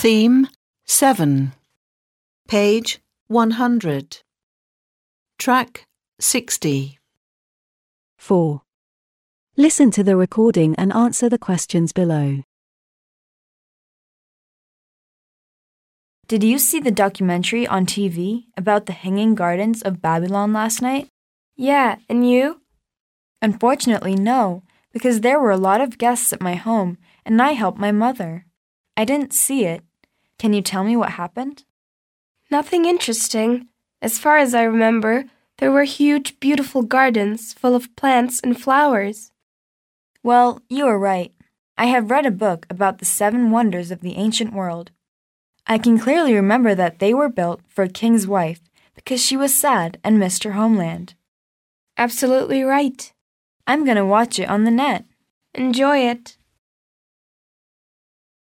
Theme 7. Page 100. Track 60. 4. Listen to the recording and answer the questions below. Did you see the documentary on TV about the Hanging Gardens of Babylon last night? Yeah, and you? Unfortunately, no, because there were a lot of guests at my home and I helped my mother. I didn't see it. Can you tell me what happened? Nothing interesting. As far as I remember, there were huge, beautiful gardens full of plants and flowers. Well, you are right. I have read a book about the seven wonders of the ancient world. I can clearly remember that they were built for a king's wife because she was sad and missed her homeland. Absolutely right. I'm going to watch it on the net. Enjoy it.